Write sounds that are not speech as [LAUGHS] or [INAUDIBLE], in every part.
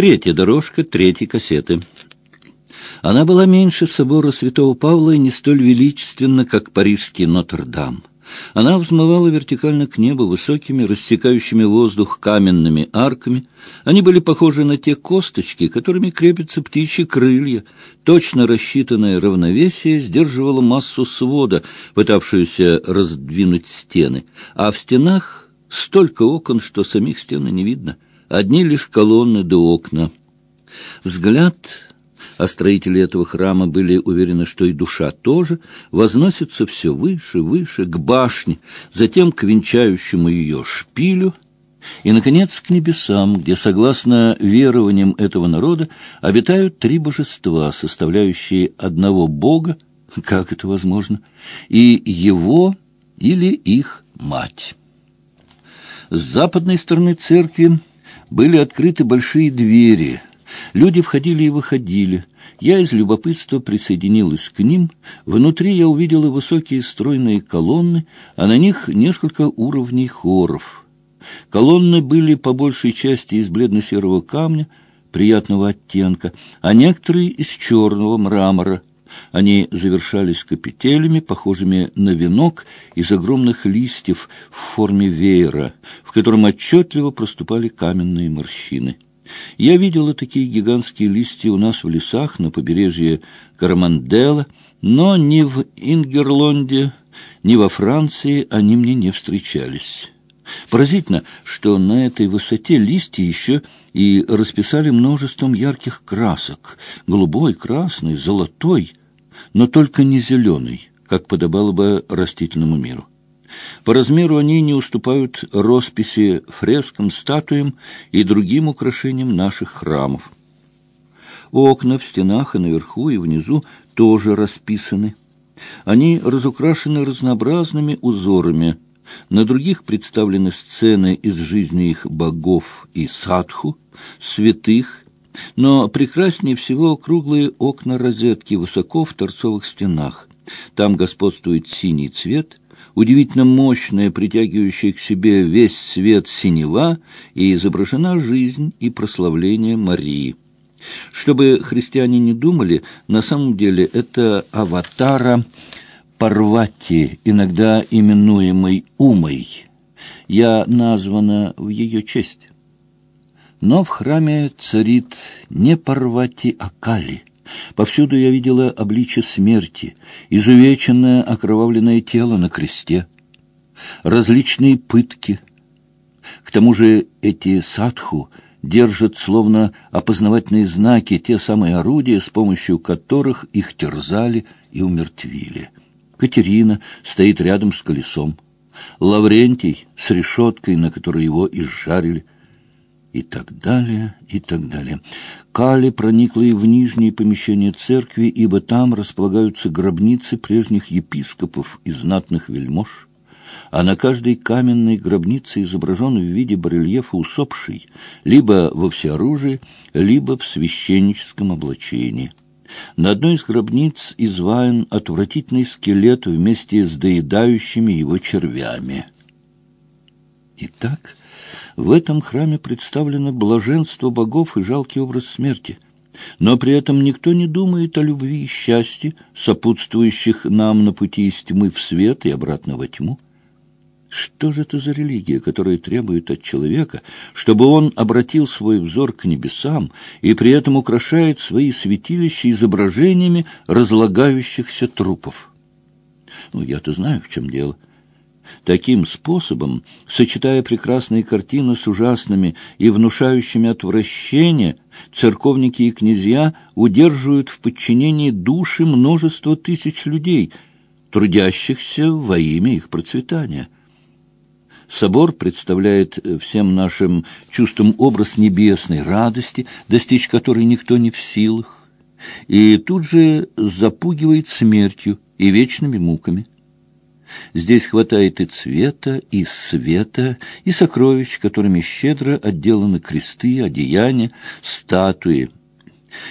Третья дорожка третьей кассеты. Она была меньше собора святого Павла и не столь величественна, как парижский Нотр-Дам. Она взмывала вертикально к небу высокими, рассекающими воздух каменными арками. Они были похожи на те косточки, которыми крепятся птичьи крылья. Точно рассчитанное равновесие сдерживало массу свода, пытавшуюся раздвинуть стены. А в стенах столько окон, что самих стен не видно. Одни лишь колонны да окна. Взгляд а строители этого храма были уверены, что и душа тоже возносится все выше, выше, к башне, затем к венчающему ее шпилю, и, наконец, к небесам, где, согласно верованиям этого народа, обитают три божества, составляющие одного Бога, как это возможно, и его или их мать. С западной стороны церкви были открыты большие двери — Люди входили и выходили. Я из любопытства присоединилась к ним. Внутри я увидела высокие стройные колонны, а на них несколько уровней хоров. Колонны были по большей части из бледно-серого камня, приятного оттенка, а некоторые из черного мрамора. Они завершались капителями, похожими на венок из огромных листьев в форме веера, в котором отчетливо проступали каменные морщины. Я видела такие гигантские листья у нас в лесах на побережье Карамандела, но ни в Ингерлонде, ни во Франции они мне не встречались. Поразительно, что на этой высоте листья еще и расписали множеством ярких красок — голубой, красный, золотой, но только не зеленый, как подобало бы растительному миру. По размеру они не уступают росписи фрескам, статуям и другим украшениям наших храмов. Окна в стенах и наверху, и внизу тоже расписаны. Они разукрашены разнообразными узорами. На других представлены сцены из жизни их богов и садху, святых, но прекраснее всего круглые окна-розетки высоко в торцовых стенах. Там господствует синий цвет, удивительно мощная, притягивающая к себе весь свет синева, и изображена жизнь и прославление Марии. Чтобы христиане не думали, на самом деле это аватара Парвати, иногда именуемой Умой. Я названа в ее честь. Но в храме царит не Парвати, а Кали — Повсюду я видела обличье смерти, изувеченное окровавленное тело на кресте, различные пытки. К тому же эти садху держат словно опознавательные знаки, те самые орудия, с помощью которых их терзали и умертвили. Катерина стоит рядом с колесом. Лаврентий с решеткой, на которой его изжарили — и так далее, и так далее. Кали проникла и в нижние помещения церкви, ибо там располагаются гробницы прежних епископов и знатных вельмож, а на каждой каменной гробнице изображен в виде барельефа усопший, либо во всеоружии, либо в священническом облачении. На одной из гробниц изваян отвратительный скелет вместе с доедающими его червями. Итак, в этом храме представлено блаженство богов и жалкий образ смерти. Но при этом никто не думает о любви и счастье, сопутствующих нам на пути из тьмы в свет и обратно во тьму. Что же это за религия, которая требует от человека, чтобы он обратил свой взор к небесам и при этом украшает свои святилища изображениями разлагающихся трупов? Ну, я-то знаю, в чем дело. — Таким способом, сочетая прекрасные картины с ужасными и внушающими отвращение, церковники и князья удерживают в подчинении души множество тысяч людей, трудящихся во имя их процветания. Собор представляет всем нашим чувствам образ небесной радости, достичь которой никто не в силах, и тут же запугивает смертью и вечными муками. Здесь хватает и цвета, и света, и сокровищ, которыми щедро отделаны кресты, одеяния, статуи.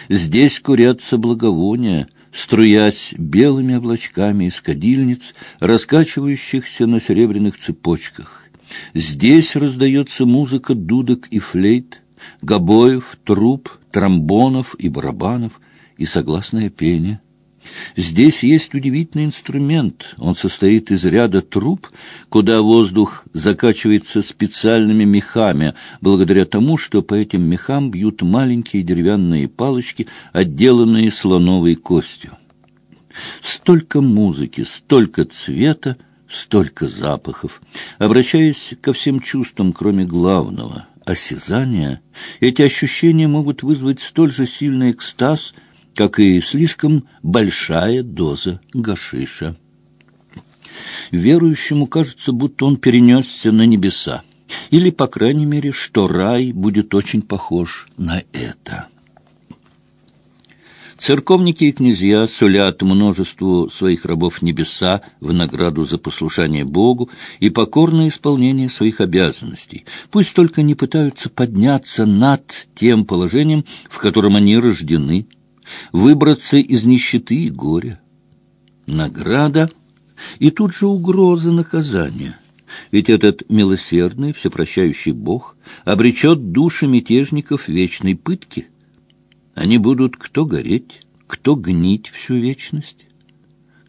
Здесь курятся благовония, струясь белыми облачками из кадильниц, раскачивающихся на серебряных цепочках. Здесь раздается музыка дудок и флейт, гобоев, труб, тромбонов и барабанов и согласное пение. Здесь есть удивительный инструмент. Он состоит из ряда труб, куда воздух закачивается специальными мехами, благодаря тому, что по этим мехам бьют маленькие деревянные палочки, отделанные слоновой костью. Столько музыки, столько цвета, столько запахов. Обращаясь ко всем чувствам, кроме главного — осязания, эти ощущения могут вызвать столь же сильный экстаз, как и слишком большая доза гашиша. Верующему кажется, будто он перенесся на небеса, или, по крайней мере, что рай будет очень похож на это. Церковники и князья сулят множеству своих рабов небеса в награду за послушание Богу и покорное исполнение своих обязанностей. Пусть только не пытаются подняться над тем положением, в котором они рождены, выбраться из нищеты и горя. Награда и тут же угроза наказания. Ведь этот милосердный, всепрощающий Бог обречет души мятежников вечной пытки — они будут кто гореть, кто гнить всю вечность.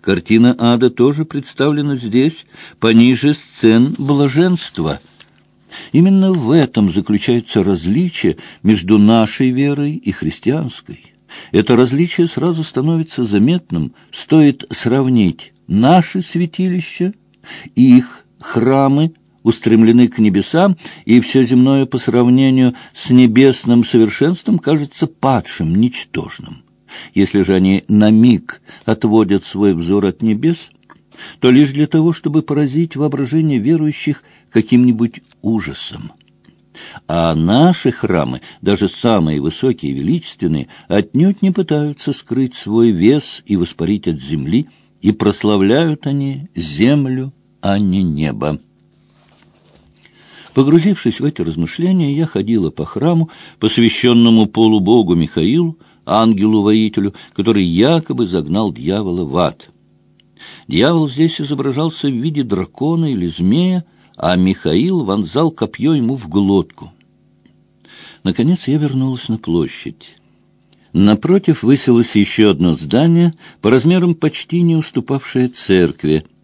Картина ада тоже представлена здесь, пониже сцен блаженства. Именно в этом заключается различие между нашей верой и христианской. Это различие сразу становится заметным, стоит сравнить наши святилища и их храмы устремлены к небесам, и все земное по сравнению с небесным совершенством кажется падшим, ничтожным. Если же они на миг отводят свой взор от небес, то лишь для того, чтобы поразить воображение верующих каким-нибудь ужасом. А наши храмы, даже самые высокие и величественные, отнюдь не пытаются скрыть свой вес и воспарить от земли, и прославляют они землю, а не небо. Погрузившись в эти размышления, я ходила по храму, посвященному полубогу Михаилу, ангелу-воителю, который якобы загнал дьявола в ад. Дьявол здесь изображался в виде дракона или змея, а Михаил вонзал копье ему в глотку. Наконец я вернулась на площадь. Напротив высилось еще одно здание, по размерам почти не уступавшее церкви —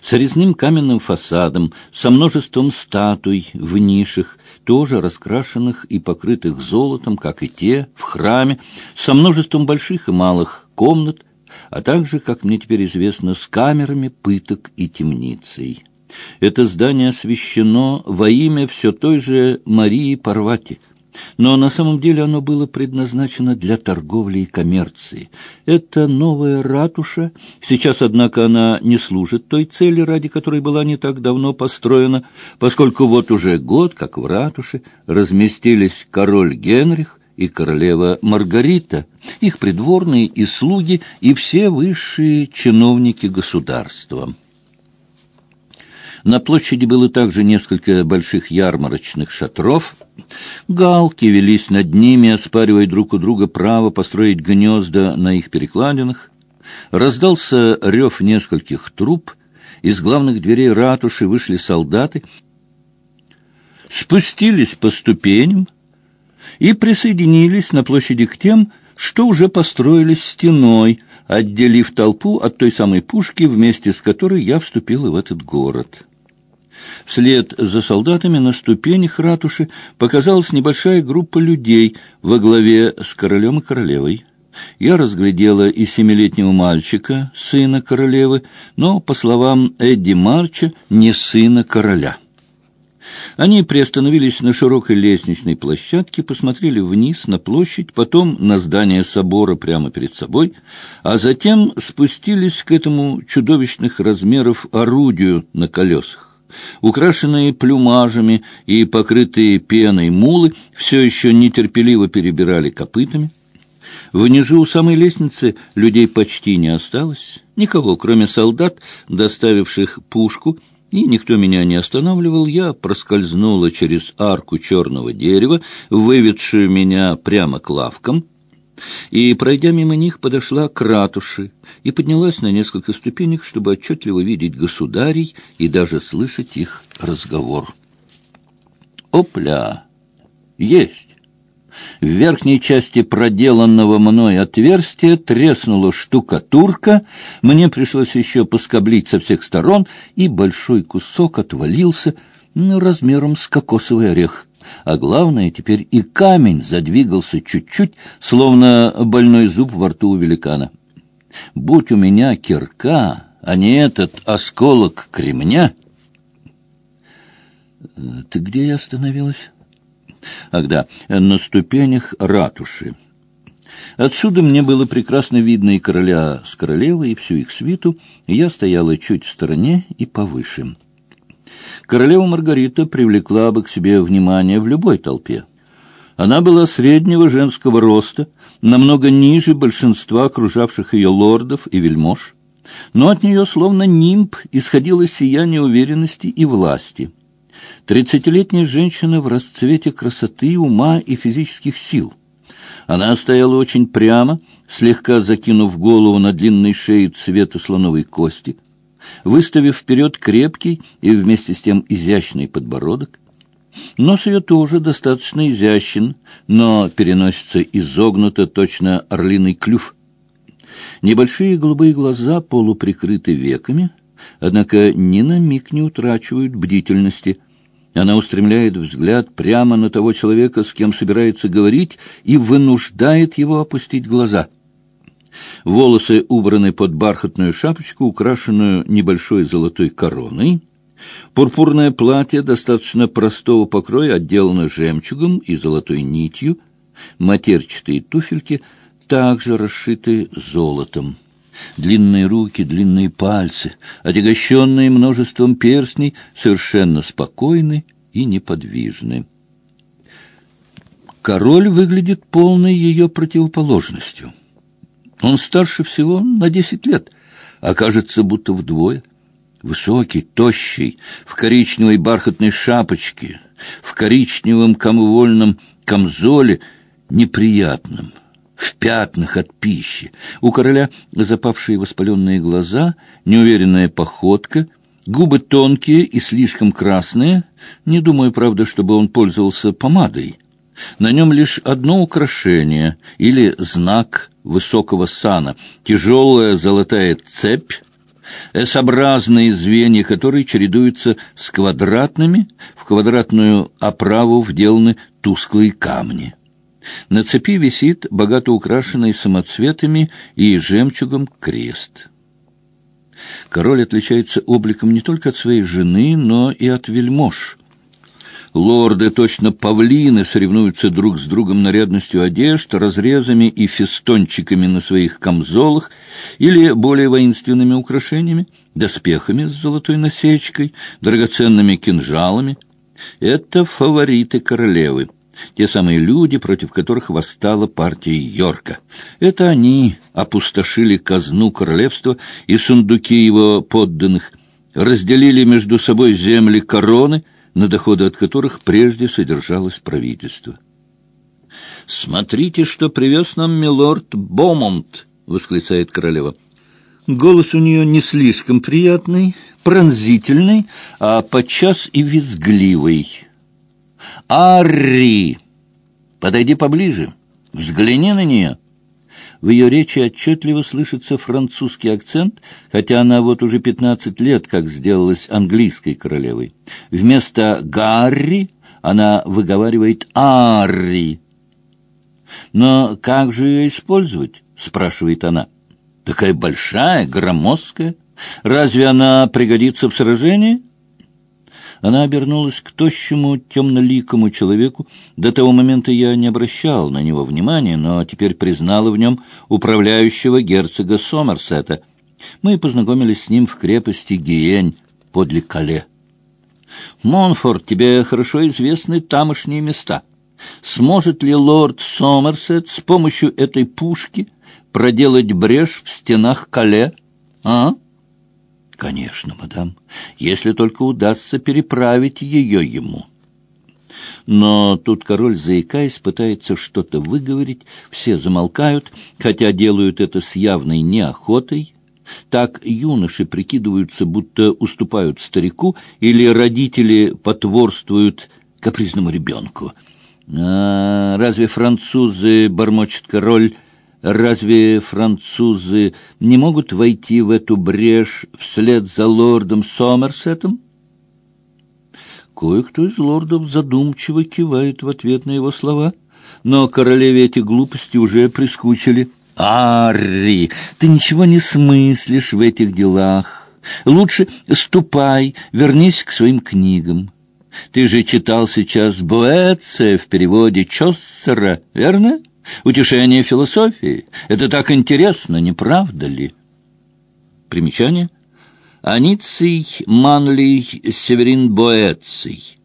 с резным каменным фасадом, со множеством статуй в нишах, тоже раскрашенных и покрытых золотом, как и те, в храме, со множеством больших и малых комнат, а также, как мне теперь известно, с камерами пыток и темницей. Это здание освящено во имя все той же Марии Парвати — но на самом деле оно было предназначено для торговли и коммерции. Это новая ратуша. Сейчас, однако, она не служит той цели, ради которой была не так давно построена, поскольку вот уже год, как в ратуше, разместились король Генрих и королева Маргарита, их придворные и слуги, и все высшие чиновники государства. На площади было также несколько больших ярмарочных шатров. Галки велись над ними, оспаривая друг у друга право построить гнезда на их перекладинах. Раздался рев нескольких труб. Из главных дверей ратуши вышли солдаты, спустились по ступеням и присоединились на площади к тем, что уже построились стеной, отделив толпу от той самой пушки, вместе с которой я вступила в этот город. Вслед за солдатами на ступенях ратуши показалась небольшая группа людей во главе с королем и королевой. Я разглядела и семилетнего мальчика, сына королевы, но, по словам Эдди Марча, не сына короля. Они приостановились на широкой лестничной площадке, посмотрели вниз на площадь, потом на здание собора прямо перед собой, а затем спустились к этому чудовищных размеров орудию на колесах. Украшенные плюмажами и покрытые пеной мулы все еще нетерпеливо перебирали копытами. Внизу у самой лестницы людей почти не осталось, никого, кроме солдат, доставивших пушку, и никто меня не останавливал, я проскользнула через арку черного дерева, выведшую меня прямо к лавкам, и, пройдя мимо них, подошла к ратуше и поднялась на несколько ступенек, чтобы отчетливо видеть государей и даже слышать их разговор. «Опля! Есть! В верхней части проделанного мной отверстия треснула штукатурка, мне пришлось еще поскоблить со всех сторон, и большой кусок отвалился размером с кокосовый орех. А главное, теперь и камень задвигался чуть-чуть, словно больной зуб во рту у великана. Будь у меня кирка, а не этот осколок кремня... Ты где я остановилась? Ах да, на ступенях ратуши. Отсюда мне было прекрасно видно и короля с королевой, и всю их свиту, я стояла чуть в стороне и повыше. Королева Маргарита привлекла бы к себе внимание в любой толпе. Она была среднего женского роста, намного ниже большинства окружавших ее лордов и вельмож, но от нее словно нимб исходило сияние уверенности и власти — Тридцатилетняя женщина в расцвете красоты, ума и физических сил. Она стояла очень прямо, слегка закинув голову на длинной шее цвета слоновой кости, выставив вперед крепкий и вместе с тем изящный подбородок. Нос ее тоже достаточно изящен, но переносится изогнуто точно орлиный клюв. Небольшие голубые глаза полуприкрыты веками, однако ни на миг не утрачивают бдительности — она устремляет взгляд прямо на того человека, с кем собирается говорить, и вынуждает его опустить глаза. Волосы убраны под бархатную шапочку, украшенную небольшой золотой короной. Пурпурное платье достаточно простого покроя отделано жемчугом и золотой нитью. Матерчатые туфельки также расшиты золотом. Длинные руки, длинные пальцы, отягощенные множеством перстней, совершенно спокойны и неподвижны. Король выглядит полной ее противоположностью. Он старше всего на десять лет, а кажется, будто вдвое. Высокий, тощий, в коричневой бархатной шапочке, в коричневом комвольном камзоле, неприятном — в пятнах от пищи. У короля запавшие воспаленные глаза, неуверенная походка, губы тонкие и слишком красные. Не думаю, правда, чтобы он пользовался помадой. На нем лишь одно украшение или знак высокого сана, тяжелая золотая цепь, S-образные звенья которые чередуются с квадратными, в квадратную оправу вделаны тусклые камни. На цепи висит богато украшенный самоцветами и жемчугом крест. Король отличается обликом не только от своей жены, но и от вельмож. Лорды, точно павлины, соревнуются друг с другом нарядностью одежд, разрезами и фестончиками на своих камзолах или более воинственными украшениями, доспехами с золотой насечкой, драгоценными кинжалами. Это фавориты королевы те самые люди, против которых восстала партия Йорка. Это они опустошили казну королевства и сундуки его подданных, разделили между собой земли короны, на доходы от которых прежде содержалось правительство. «Смотрите, что привез нам милорд Бомонт!» — восклицает королева. Голос у нее не слишком приятный, пронзительный, а подчас и визгливый. «Арри! Подойди поближе, взгляни на нее!» В ее речи отчетливо слышится французский акцент, хотя она вот уже пятнадцать лет как сделалась английской королевой. Вместо «Гарри» она выговаривает «Арри». «Но как же ее использовать?» — спрашивает она. «Такая большая, громоздкая. Разве она пригодится в сражении?» Она обернулась к тощему, темноликому человеку. До того момента я не обращал на него внимания, но теперь признала в нем управляющего герцога Сомерсета. Мы познакомились с ним в крепости Гиень подле Кале. «Монфорд, тебе хорошо известны тамошние места. Сможет ли лорд Сомерсет с помощью этой пушки проделать брешь в стенах Кале, а?» Конечно, мадам, если только удастся переправить ее ему. Но тут король, заикаясь, пытается что-то выговорить, все замолкают, хотя делают это с явной неохотой. Так юноши прикидываются, будто уступают старику, или родители потворствуют капризному ребенку. А, разве французы, бормочет король, разве французы не могут войти в эту брешь вслед за лордом Сомерсетом? Кое-кто из лордов задумчиво кивает в ответ на его слова, но королеве эти глупости уже прискучили. «Арри, ты ничего не смыслишь в этих делах. Лучше ступай, вернись к своим книгам. Ты же читал сейчас Боэция в переводе Чоссера, верно? Утешение философии. Это так интересно, не правда ли? Примечание. Аниций Манлий Северин Боэций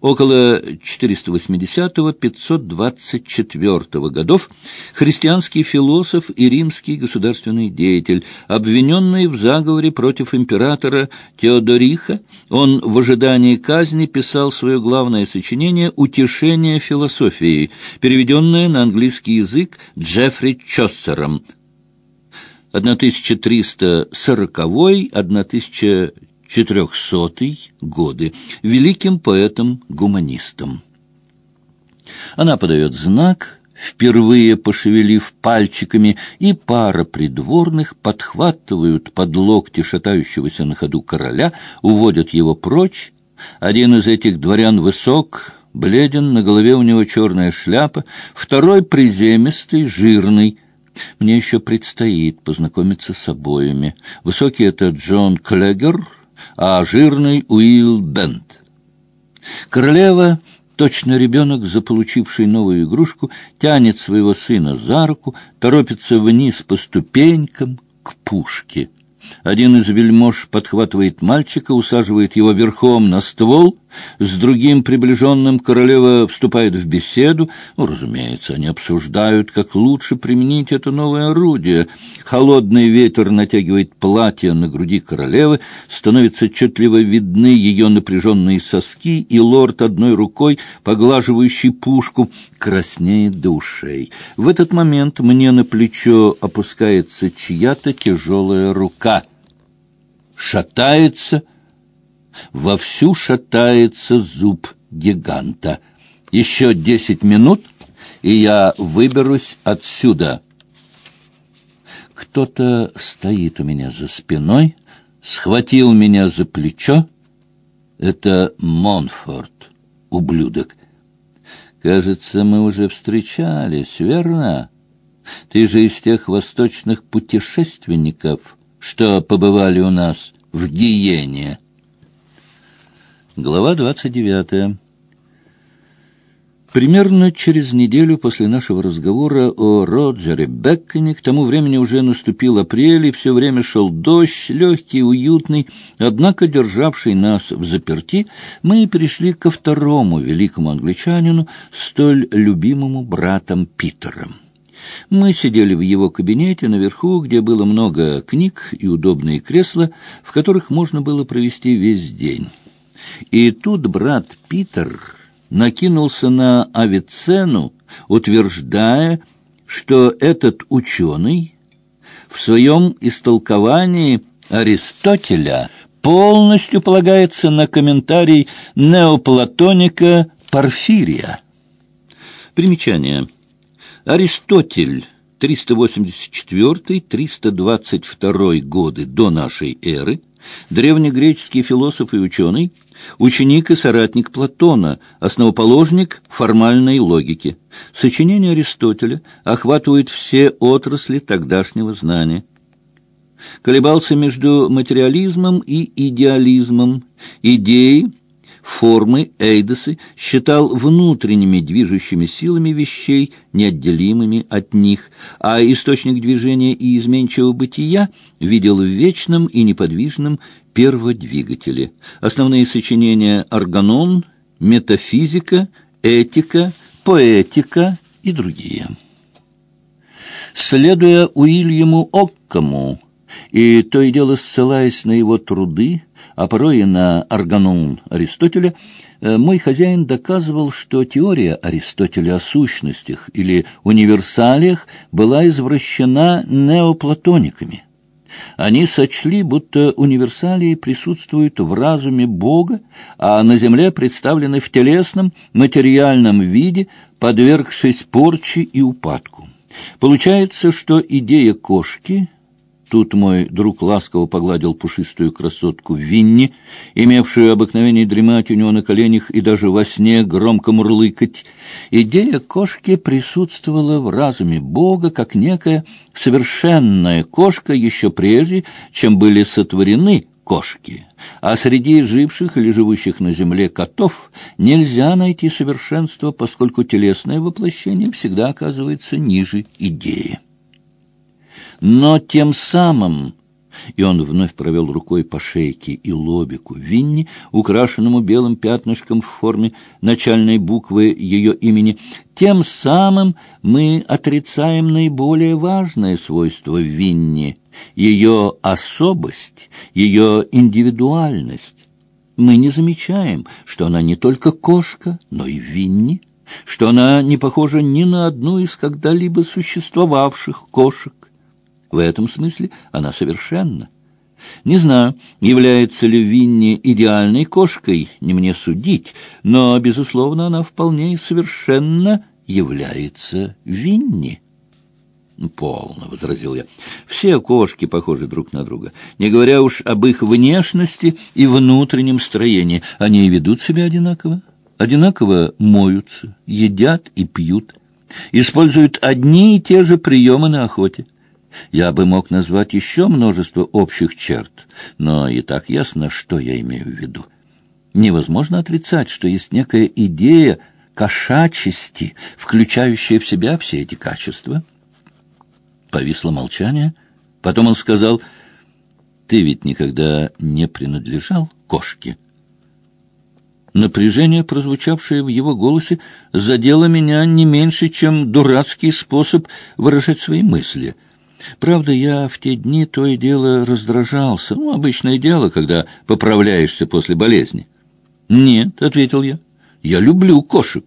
около 480-524 годов, христианский философ и римский государственный деятель, обвиненный в заговоре против императора Теодориха, он в ожидании казни писал свое главное сочинение «Утешение философии», переведенное на английский язык Джеффри Чоссером 1340-1400 четырехсотый годы, великим поэтом-гуманистом. Она подает знак, впервые пошевелив пальчиками, и пара придворных подхватывают под локти шатающегося на ходу короля, уводят его прочь. Один из этих дворян высок, бледен, на голове у него черная шляпа, второй приземистый, жирный, мне еще предстоит познакомиться с обоими. Высокий — это Джон Клегер, а жирный Уилл Бент. Королева, точно ребенок, заполучивший новую игрушку, тянет своего сына за руку, торопится вниз по ступенькам к пушке. Один из вельмож подхватывает мальчика, усаживает его верхом на ствол, с другим приближенным королева вступает в беседу. Ну, разумеется, они обсуждают, как лучше применить это новое орудие. Холодный ветер натягивает платье на груди королевы, становятся отчетливо видны ее напряженные соски, и лорд одной рукой, поглаживающий пушку, краснеет до ушей. В этот момент мне на плечо опускается чья-то тяжелая рука. Шатается — вовсю шатается зуб гиганта. Еще десять минут, и я выберусь отсюда. Кто-то стоит у меня за спиной, схватил меня за плечо. Это Монфорд, ублюдок. Кажется, мы уже встречались, верно? Ты же из тех восточных путешественников, что побывали у нас в Гиене. Глава 29. Примерно через неделю после нашего разговора о Роджере Бекконе, к тому времени уже наступил апрель, и все время шел дождь, легкий, уютный, однако державший нас в заперти, мы перешли ко второму великому англичанину, столь любимому братом Питером. Мы сидели в его кабинете наверху, где было много книг и удобные кресла, в которых можно было провести весь день. И тут брат Питер накинулся на Авиценну, утверждая, что этот ученый в своем истолковании Аристотеля полностью полагается на комментарий неоплатоника Порфирия. Примечание. Аристотель 384-322 годы до нашей эры, древнегреческий философ и ученый, ученик и соратник Платона, основоположник формальной логики. Сочинения Аристотеля охватывают все отрасли тогдашнего знания. Колебался между материализмом и идеализмом, идеи, формы, эйдосы считал внутренними движущими силами вещей, неотделимыми от них, а источник движения и изменчивого бытия видел в вечном и неподвижном перводвигателе. Основные сочинения «Органон», «Метафизика», «Этика», «Поэтика» и другие. Следуя Уильяму Оккому и то и дело ссылаясь на его труды, а порой и на органон Аристотеля, э, мой хозяин доказывал, что теория Аристотеля о сущностях или универсалиях была извращена неоплатониками. Они сочли, будто универсалии присутствуют в разуме Бога, а на земле представлены в телесном, материальном виде, подвергшись порче и упадку. Получается, что идея кошки Тут мой друг ласково погладил пушистую красотку Винни, имевшую обыкновение дремать у него на коленях и даже во сне громко мурлыкать. Идея кошки присутствовала в разуме Бога как некая совершенная кошка еще прежде, чем были сотворены кошки. А среди живших или живущих на земле котов нельзя найти совершенство, поскольку телесное воплощение всегда оказывается ниже идеи но тем самым... И он вновь провел рукой по шейке и лобику Винни, украшенному белым пятнышком в форме начальной буквы ее имени. Тем самым мы отрицаем наиболее важное свойство Винни — ее особость, ее индивидуальность. Мы не замечаем, что она не только кошка, но и Винни, что она не похожа ни на одну из когда-либо существовавших кошек. В этом смысле она совершенна. Не знаю, является ли Винни идеальной кошкой, не мне судить, но, безусловно, она вполне и совершенно является Винни. «Полно», — возразил я. «Все кошки похожи друг на друга, не говоря уж об их внешности и внутреннем строении. Они и ведут себя одинаково, одинаково моются, едят и пьют, используют одни и те же приемы на охоте. Я бы мог назвать еще множество общих черт, но и так ясно, что я имею в виду. Невозможно отрицать, что есть некая идея кошачести, включающая в себя все эти качества. Повисло молчание. Потом он сказал, «Ты ведь никогда не принадлежал кошке». Напряжение, прозвучавшее в его голосе, задело меня не меньше, чем дурацкий способ выражать свои мысли — Правда, я в те дни то и дело раздражался. Ну, обычное дело, когда поправляешься после болезни. «Нет», — ответил я, — «я люблю кошек,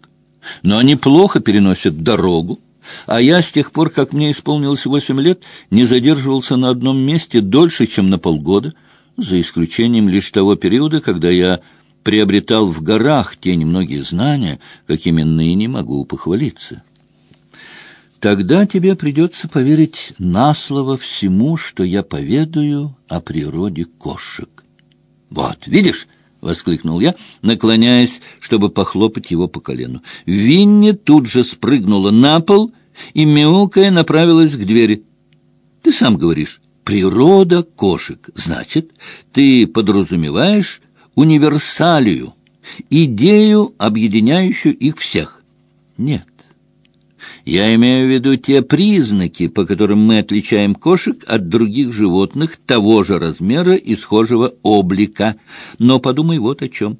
но они плохо переносят дорогу, а я с тех пор, как мне исполнилось восемь лет, не задерживался на одном месте дольше, чем на полгода, за исключением лишь того периода, когда я приобретал в горах те немногие знания, какими ныне могу похвалиться». Тогда тебе придется поверить на слово всему, что я поведаю о природе кошек. Вот, видишь? — воскликнул я, наклоняясь, чтобы похлопать его по колену. Винни тут же спрыгнула на пол и, мяукая, направилась к двери. — Ты сам говоришь, природа кошек. Значит, ты подразумеваешь универсалию, идею, объединяющую их всех. Нет. Я имею в виду те признаки, по которым мы отличаем кошек от других животных того же размера и схожего облика. Но подумай вот о чем.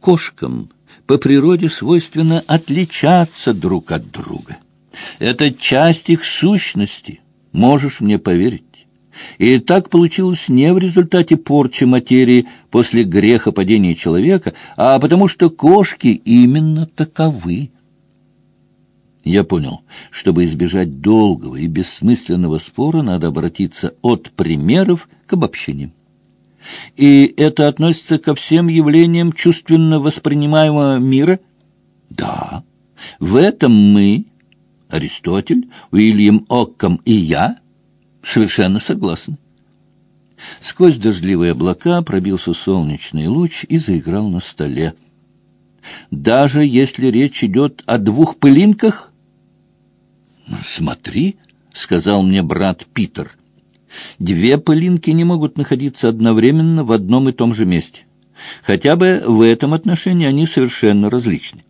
Кошкам по природе свойственно отличаться друг от друга. Это часть их сущности, можешь мне поверить. И так получилось не в результате порчи материи после греха падения человека, а потому что кошки именно таковы. Я понял, чтобы избежать долгого и бессмысленного спора, надо обратиться от примеров к обобщениям. И это относится ко всем явлениям чувственно воспринимаемого мира? Да. В этом мы, Аристотель, Уильям Оккам и я, совершенно согласны. Сквозь дождливые облака пробился солнечный луч и заиграл на столе. Даже если речь идет о двух пылинках, «Смотри», — сказал мне брат Питер, — «две пылинки не могут находиться одновременно в одном и том же месте. Хотя бы в этом отношении они совершенно различны.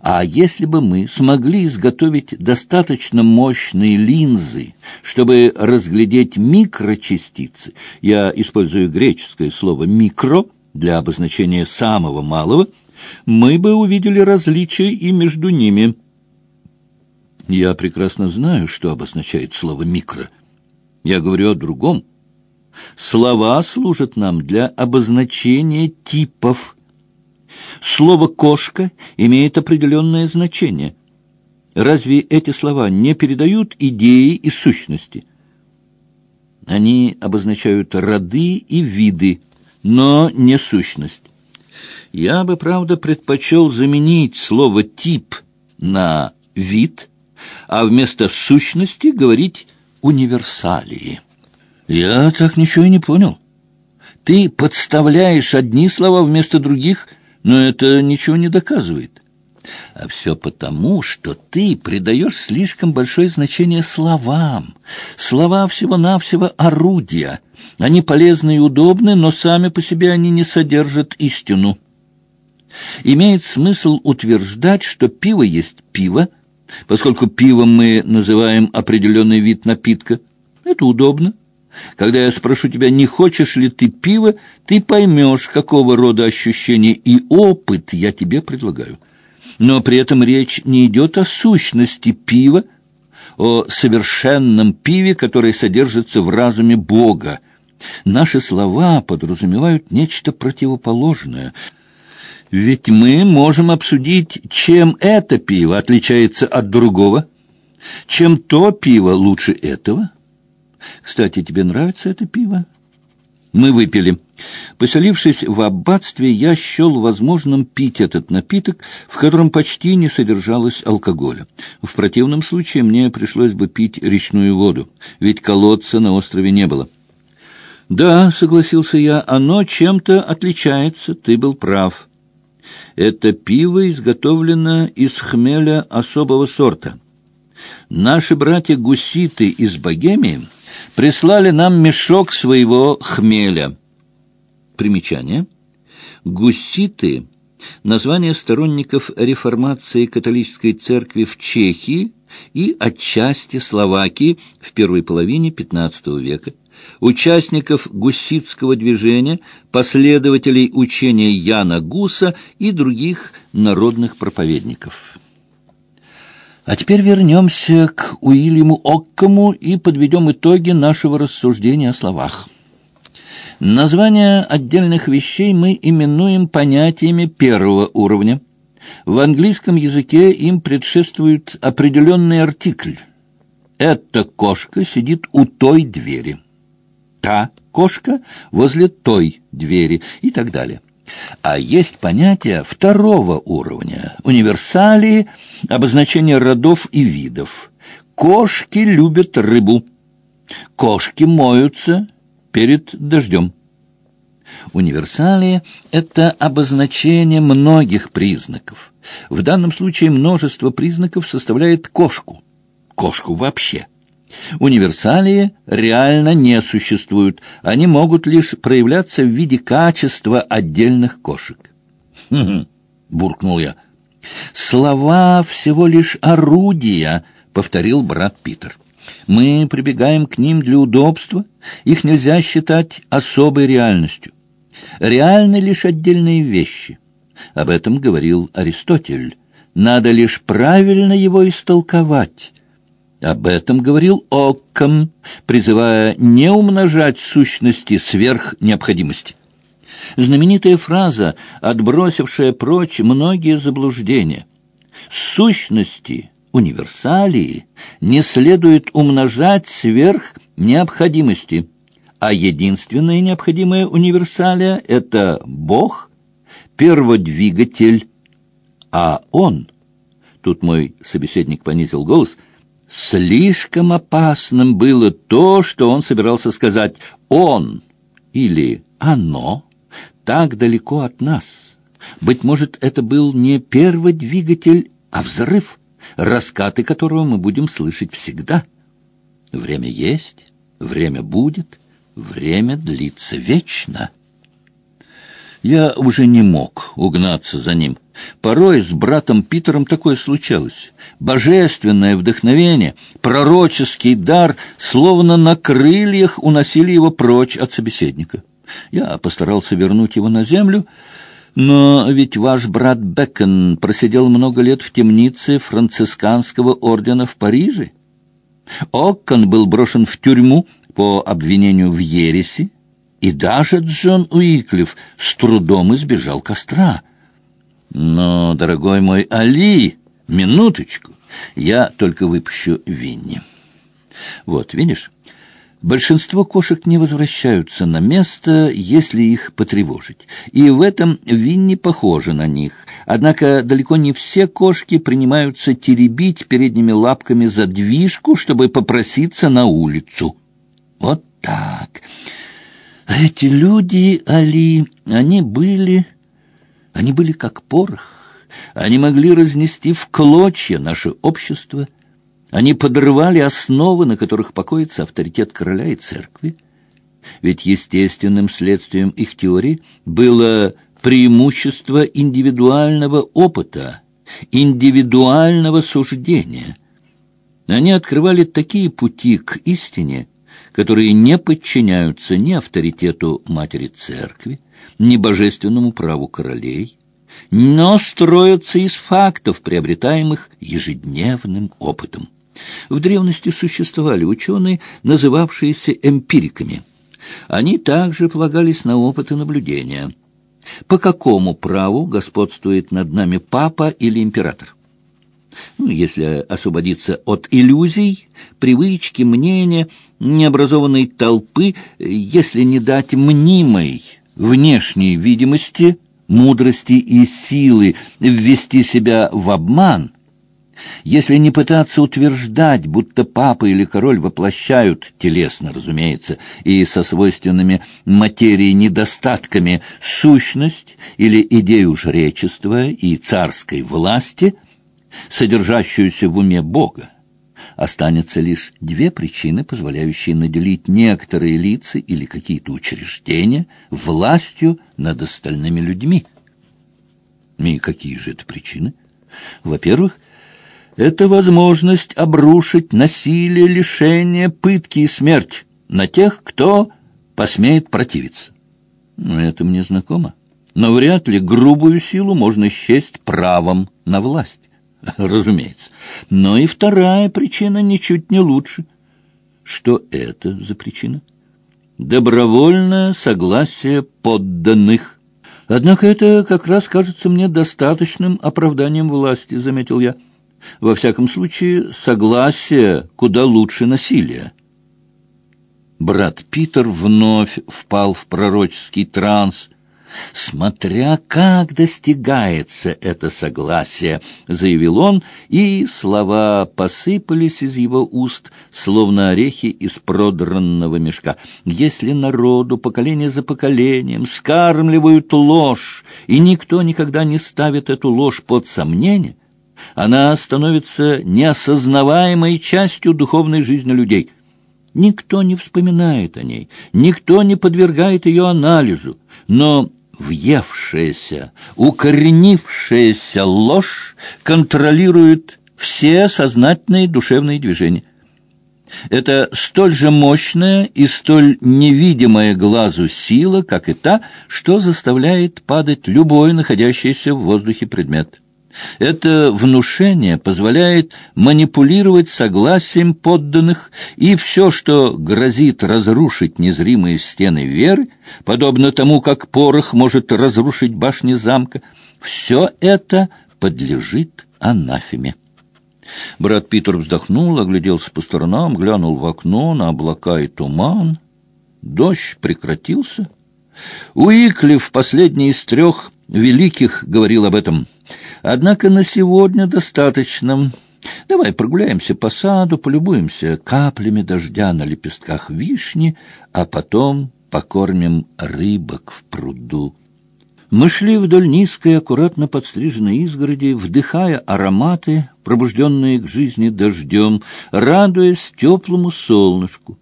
А если бы мы смогли изготовить достаточно мощные линзы, чтобы разглядеть микрочастицы, я использую греческое слово «микро» для обозначения самого малого, мы бы увидели различия и между ними – я прекрасно знаю, что обозначает слово «микро». Я говорю о другом. Слова служат нам для обозначения типов. Слово «кошка» имеет определенное значение. Разве эти слова не передают идеи и сущности? Они обозначают роды и виды, но не сущность. Я бы, правда, предпочел заменить слово «тип» на «вид», а вместо «сущности» говорить «универсалии». Я так ничего и не понял. Ты подставляешь одни слова вместо других, но это ничего не доказывает. А все потому, что ты придаешь слишком большое значение словам. Слова всего-навсего орудия. Они полезны и удобны, но сами по себе они не содержат истину. Имеет смысл утверждать, что пиво есть пиво, поскольку пивом мы называем определенный вид напитка. Это удобно. Когда я спрошу тебя, не хочешь ли ты пива, ты поймешь, какого рода ощущения и опыт я тебе предлагаю. Но при этом речь не идет о сущности пива, о совершенном пиве, которое содержится в разуме Бога. Наши слова подразумевают нечто противоположное. Ведь мы можем обсудить, чем это пиво отличается от другого, чем то пиво лучше этого. Кстати, тебе нравится это пиво? Мы выпили. Поселившись в аббатстве, я счел возможным пить этот напиток, в котором почти не содержалось алкоголя. В противном случае мне пришлось бы пить речную воду, ведь колодца на острове не было. «Да», — согласился я, — «оно чем-то отличается, ты был прав». Это пиво изготовлено из хмеля особого сорта. Наши братья-гуситы из Богемии прислали нам мешок своего хмеля. Примечание. Гуситы — название сторонников реформации католической церкви в Чехии и отчасти Словакии в первой половине XV века, участников гуситского движения, последователей учения Яна Гуса и других народных проповедников. А теперь вернемся к Уильяму Оккому и подведем итоги нашего рассуждения о словах. Названия отдельных вещей мы именуем понятиями первого уровня. В английском языке им предшествует определенный артикль. Эта кошка сидит у той двери. Та кошка возле той двери и так далее. А есть понятие второго уровня, универсалии, обозначение родов и видов. Кошки любят рыбу. Кошки моются перед дождем. Универсалия — это обозначение многих признаков. В данном случае множество признаков составляет кошку. Кошку вообще — Универсалии реально не существуют, они могут лишь проявляться в виде качества отдельных кошек. «Хм-хм», — буркнул я. «Слова всего лишь орудия», — повторил брат Питер. «Мы прибегаем к ним для удобства, их нельзя считать особой реальностью. Реальны лишь отдельные вещи». Об этом говорил Аристотель. Надо лишь правильно его истолковать, об этом говорил Оккам, призывая не умножать сущности сверх необходимости. Знаменитая фраза, отбросившая прочь многие заблуждения. Сущности, универсалии, не следует умножать сверх необходимости, а единственная необходимая универсалия — это Бог, перводвигатель, а Он, тут мой собеседник понизил голос — Слишком опасным было то, что он собирался сказать «он» или «оно» так далеко от нас. Быть может, это был не первый двигатель, а взрыв, раскаты которого мы будем слышать всегда. Время есть, время будет, время длится вечно. Я уже не мог угнаться за ним. Порой с братом Питером такое случалось. Божественное вдохновение, пророческий дар, словно на крыльях уносили его прочь от собеседника. Я постарался вернуть его на землю, но ведь ваш брат Бекон просидел много лет в темнице францисканского ордена в Париже. Оккон был брошен в тюрьму по обвинению в ереси, и даже Джон Уиклиф с трудом избежал костра. Но, дорогой мой Али, минуточку, я только выпущу Винни. Вот, видишь, Большинство кошек не возвращаются на место, если их потревожить. И в этом Винни похожа на них. Однако далеко не все кошки принимаются теребить передними лапками задвижку, чтобы попроситься на улицу. Вот так. А эти люди, Али, они были... Они были как порох. Они могли разнести в клочья наше общество — они подрывали основы, на которых покоится авторитет короля и церкви. Ведь естественным следствием их теории было преимущество индивидуального опыта, индивидуального суждения. Они открывали такие пути к истине, которые не подчиняются ни авторитету матери церкви, ни божественному праву королей, но строятся из фактов, приобретаемых ежедневным опытом. В древности существовали ученые, называвшиеся эмпириками. Они также полагались на опыт и наблюдения. По какому праву господствует над нами папа или император? Ну, если освободиться от иллюзий, привычки, мнения, необразованной толпы, если не дать мнимой внешней видимости, мудрости и силы ввести себя в обман – если не пытаться утверждать, будто папа или король воплощают, телесно, разумеется, и со свойственными материи недостатками, сущность или идею жречества и царской власти, содержащуюся в уме Бога, останется лишь две причины, позволяющие наделить некоторые лица или какие-то учреждения властью над остальными людьми. И какие же это причины? Во-первых, это возможность обрушить насилие, лишение, пытки и смерть на тех, кто посмеет противиться. Ну, это мне знакомо. Но вряд ли грубую силу можно счесть правом на власть. [LAUGHS] Разумеется. Но и вторая причина ничуть не лучше. Что это за причина? Добровольное согласие подданных. Однако это как раз кажется мне достаточным оправданием власти, заметил я. Во всяком случае, согласие куда лучше насилия. Брат Питер вновь впал в пророческий транс. «Смотря как достигается это согласие», — заявил он, и слова посыпались из его уст, словно орехи из продранного мешка. «Если народу поколение за поколением скармливают ложь, и никто никогда не ставит эту ложь под сомнение», она становится неосознаваемой частью духовной жизни людей. Никто не вспоминает о ней, никто не подвергает ее анализу, но въевшаяся, укоренившаяся ложь контролирует все сознательные душевные движения. Это столь же мощная и столь невидимая глазу сила, как и та, что заставляет падать любой находящийся в воздухе предмет. Это внушение позволяет манипулировать согласием подданных, и все, что грозит разрушить незримые стены веры, подобно тому, как порох может разрушить башни замка, все это подлежит анафеме. Брат Питер вздохнул, огляделся по сторонам, глянул в окно на облака и туман. Дождь прекратился. Уиклиф, последний из трех великих, говорил об этом — Однако на сегодня достаточно. Давай прогуляемся по саду, полюбуемся каплями дождя на лепестках вишни, а потом покормим рыбок в пруду. Мы шли вдоль низкой, аккуратно подстриженной изгороди, вдыхая ароматы, пробужденные к жизни дождем, радуясь теплому солнышку.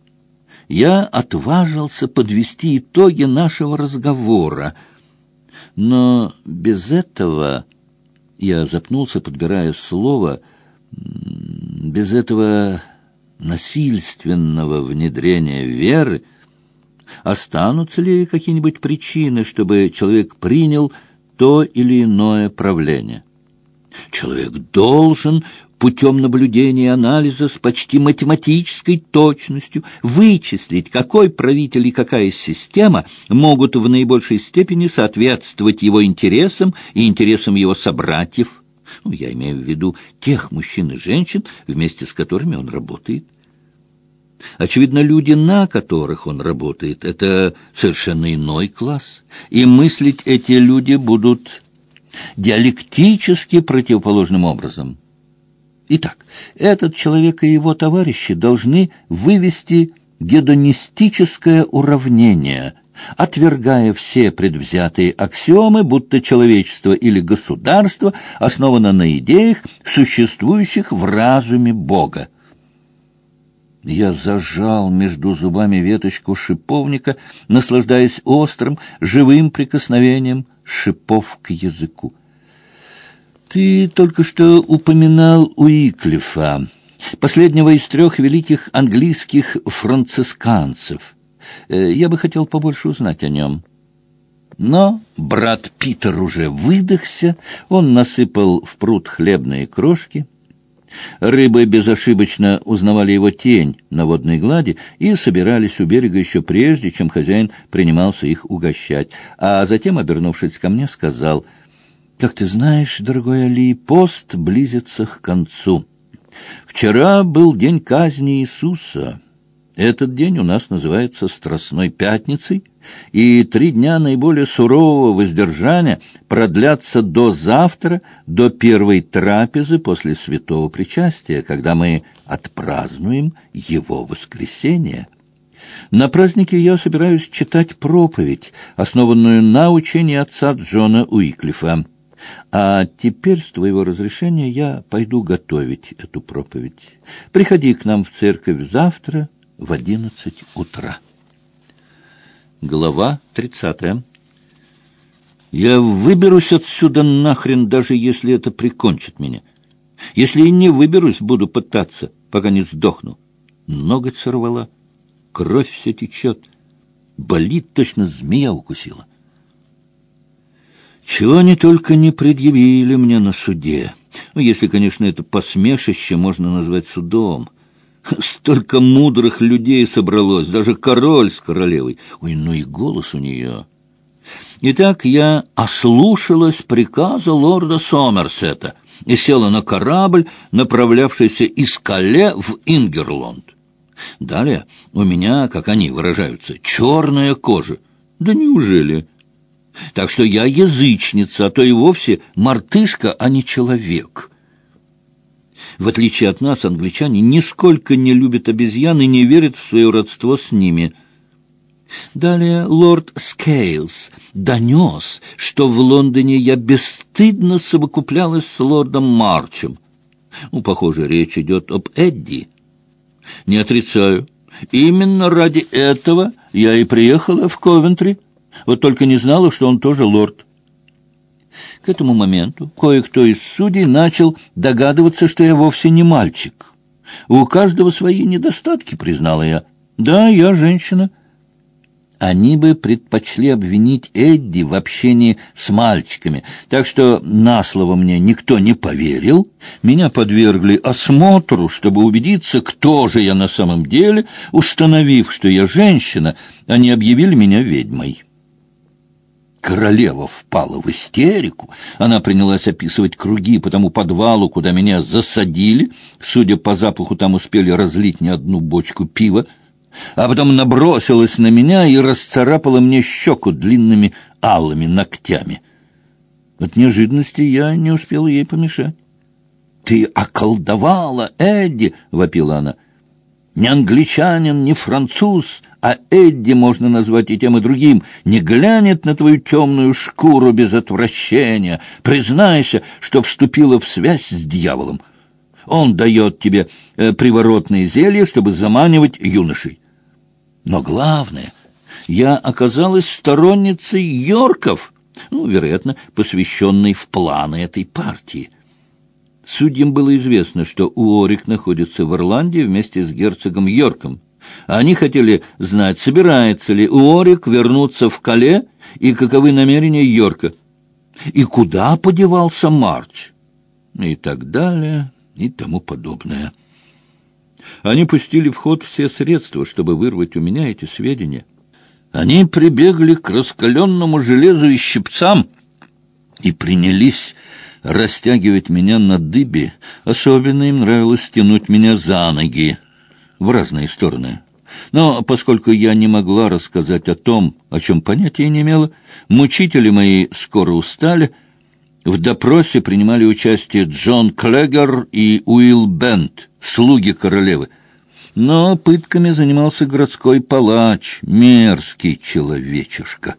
Я отважился подвести итоги нашего разговора, но без этого... Я запнулся, подбирая слово. Без этого насильственного внедрения веры останутся ли какие-нибудь причины, чтобы человек принял то или иное правление? Человек должен путем наблюдения и анализа с почти математической точностью вычислить, какой правитель и какая система могут в наибольшей степени соответствовать его интересам и интересам его собратьев. Ну, я имею в виду тех мужчин и женщин, вместе с которыми он работает. Очевидно, люди, на которых он работает, это совершенно иной класс, и мыслить эти люди будут диалектически противоположным образом. Итак, этот человек и его товарищи должны вывести гедонистическое уравнение, отвергая все предвзятые аксиомы, будто человечество или государство основано на идеях, существующих в разуме Бога. Я зажал между зубами веточку шиповника, наслаждаясь острым, живым прикосновением шипов к языку. Ты только что упоминал Уиклифа, последнего из трех великих английских францисканцев. Э, я бы хотел побольше узнать о нем. Но брат Питер уже выдохся, он насыпал в пруд хлебные крошки — Рыбы безошибочно узнавали его тень на водной глади и собирались у берега еще прежде, чем хозяин принимался их угощать. А затем, обернувшись ко мне, сказал, «Как ты знаешь, дорогой Али, пост близится к концу. Вчера был день казни Иисуса». Этот день у нас называется Страстной Пятницей, и три дня наиболее сурового воздержания продлятся до завтра, до первой трапезы после Святого Причастия, когда мы отпразднуем Его воскресение. На празднике я собираюсь читать проповедь, основанную на учении отца Джона Уиклифа. А теперь, с твоего разрешения, я пойду готовить эту проповедь. Приходи к нам в церковь завтра в одиннадцать утра. Глава тридцатая. Я выберусь отсюда нахрен, даже если это прикончит меня. Если и не выберусь, буду пытаться, пока не сдохну. Ноготь сорвала, кровь все течет, болит, точно змея укусила. Чего они только не предъявили мне на суде. Ну, если, конечно, это посмешище можно назвать судом. Столько мудрых людей собралось, даже король с королевой. Ой, ну и голос у нее. Итак, я ослушалась приказа лорда Сомерсета и села на корабль, направлявшийся из Кале в Ингерлонд. Далее у меня, как они выражаются, черная кожа. Да неужели? Так что я язычница, а то и вовсе мартышка, а не человек». В отличие от нас, англичане нисколько не любят обезьян и не верят в свое родство с ними. Далее лорд Скейлс донес, что в Лондоне я бесстыдно совокуплялась с лордом Марчем. Ну, похоже, речь идет об Эдди. Не отрицаю. Именно ради этого я и приехала в Ковентри. Вот только не знала, что он тоже лорд. К этому моменту кое-кто из судей начал догадываться, что я вовсе не мальчик. У каждого свои недостатки, признала я. Да, я женщина. Они бы предпочли обвинить Эдди в общении с мальчиками, так что на слово мне никто не поверил. Меня подвергли осмотру, чтобы убедиться, кто же я на самом деле, установив, что я женщина, они объявили меня ведьмой. Королева впала в истерику. Она принялась описывать круги по тому подвалу, куда меня засадили. Судя по запаху, там успели разлить не одну бочку пива. А потом набросилась на меня и расцарапала мне щеку длинными алыми ногтями. От неожиданности я не успел ей помешать. «Ты околдовала, Эдди!» — вопила она. «Не англичанин, не француз, а Эдди можно назвать и тем, и другим, не глянет на твою темную шкуру без отвращения. Признайся, что вступила в связь с дьяволом. Он дает тебе э, приворотные зелья, чтобы заманивать юношей. Но главное, я оказалась сторонницей Йорков, ну, вероятно, посвященной в планы этой партии. Судьям было известно, что Уорик находится в Ирландии вместе с герцогом Йорком. Они хотели знать, собирается ли Уорик вернуться в Кале и каковы намерения Йорка, и куда подевался Марч, и так далее, и тому подобное. Они пустили в ход все средства, чтобы вырвать у меня эти сведения. Они прибегли к раскаленному железу и щипцам и принялись растягивать меня на дыбе. Особенно им нравилось тянуть меня за ноги. в разные стороны. Но поскольку я не могла рассказать о том, о чем понятия не имела, мучители мои скоро устали. В допросе принимали участие Джон Клегер и Уилл Бент, слуги королевы. Но пытками занимался городской палач, мерзкий человечишка.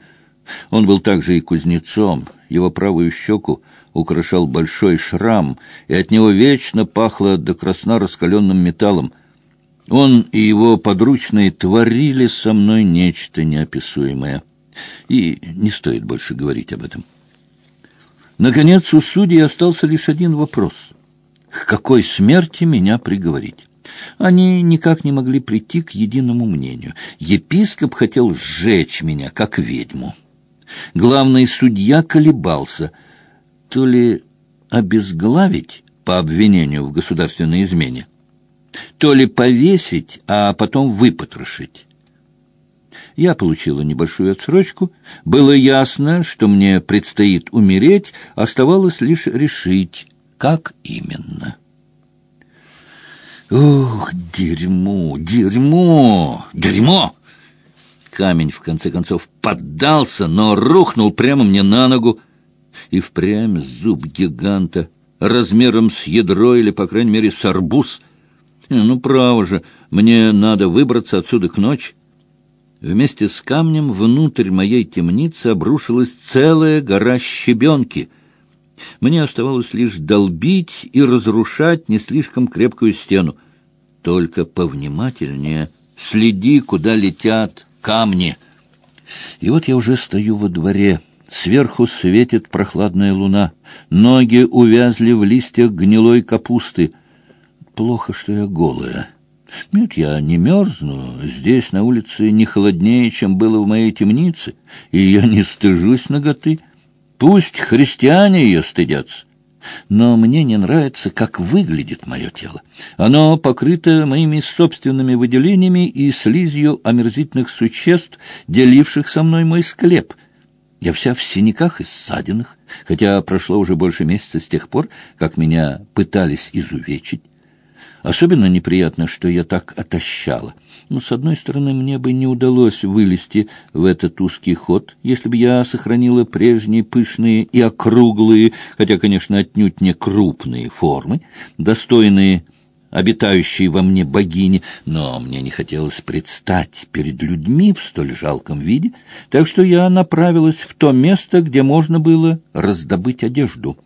Он был также и кузнецом. Его правую щеку украшал большой шрам, и от него вечно пахло до красна раскаленным металлом. Он и его подручные творили со мной нечто неописуемое. И не стоит больше говорить об этом. Наконец, у судей остался лишь один вопрос. К какой смерти меня приговорить? Они никак не могли прийти к единому мнению. Епископ хотел сжечь меня, как ведьму. Главный судья колебался, то ли обезглавить по обвинению в государственной измене, то ли повесить, а потом выпотрошить. Я получила небольшую отсрочку. Было ясно, что мне предстоит умереть, оставалось лишь решить, как именно. Ух, дерьмо, дерьмо, дерьмо! Камень, в конце концов, поддался, но рухнул прямо мне на ногу. И впрямь зуб гиганта, размером с ядро или, по крайней мере, с арбуз — ну, право же, мне надо выбраться отсюда к ночи. Вместе с камнем внутрь моей темницы обрушилась целая гора щебенки. Мне оставалось лишь долбить и разрушать не слишком крепкую стену. Только повнимательнее следи, куда летят камни. И вот я уже стою во дворе. Сверху светит прохладная луна. Ноги увязли в листьях гнилой капусты — Плохо, что я голая. Нет, я не мерзну. Здесь, на улице, не холоднее, чем было в моей темнице, и я не стыжусь ноготы. Пусть христиане ее стыдятся. Но мне не нравится, как выглядит мое тело. Оно покрыто моими собственными выделениями и слизью омерзительных существ, деливших со мной мой склеп. Я вся в синяках и ссадинах, хотя прошло уже больше месяца с тех пор, как меня пытались изувечить. Особенно неприятно, что я так отощала. Но, с одной стороны, мне бы не удалось вылезти в этот узкий ход, если бы я сохранила прежние пышные и округлые, хотя, конечно, отнюдь не крупные формы, достойные обитающей во мне богини, но мне не хотелось предстать перед людьми в столь жалком виде, так что я направилась в то место, где можно было раздобыть одежду.